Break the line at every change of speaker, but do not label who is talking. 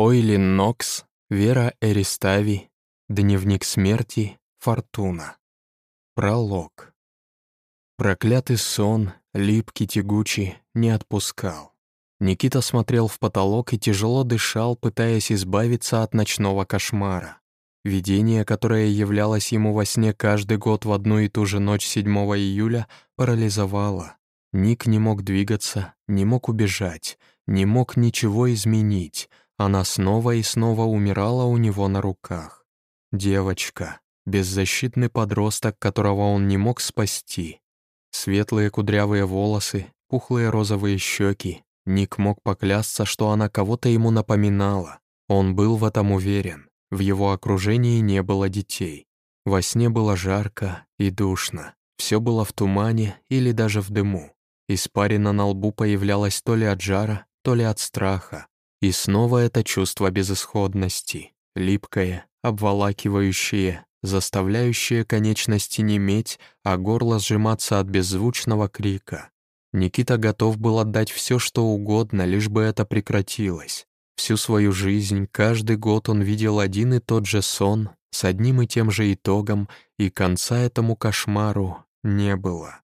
Ойлин Нокс, Вера Эристави, Дневник смерти, Фортуна. Пролог. Проклятый сон, липкий, тягучий, не отпускал. Никита смотрел в потолок и тяжело дышал, пытаясь избавиться от ночного кошмара. Видение, которое являлось ему во сне каждый год в одну и ту же ночь 7 июля, парализовало. Ник не мог двигаться, не мог убежать, не мог ничего изменить, она снова и снова умирала у него на руках. Девочка, беззащитный подросток, которого он не мог спасти. Светлые кудрявые волосы, пухлые розовые щеки. Ник мог поклясться, что она кого-то ему напоминала. Он был в этом уверен. В его окружении не было детей. Во сне было жарко и душно. Все было в тумане или даже в дыму. Испарина на лбу появлялась то ли от жара, то ли от страха. И снова это чувство безысходности, липкое, обволакивающее, заставляющее конечности неметь, а горло сжиматься от беззвучного крика. Никита готов был отдать все, что угодно, лишь бы это прекратилось. Всю свою жизнь, каждый год он видел один и тот же сон, с одним и тем же итогом, и конца этому кошмару не было.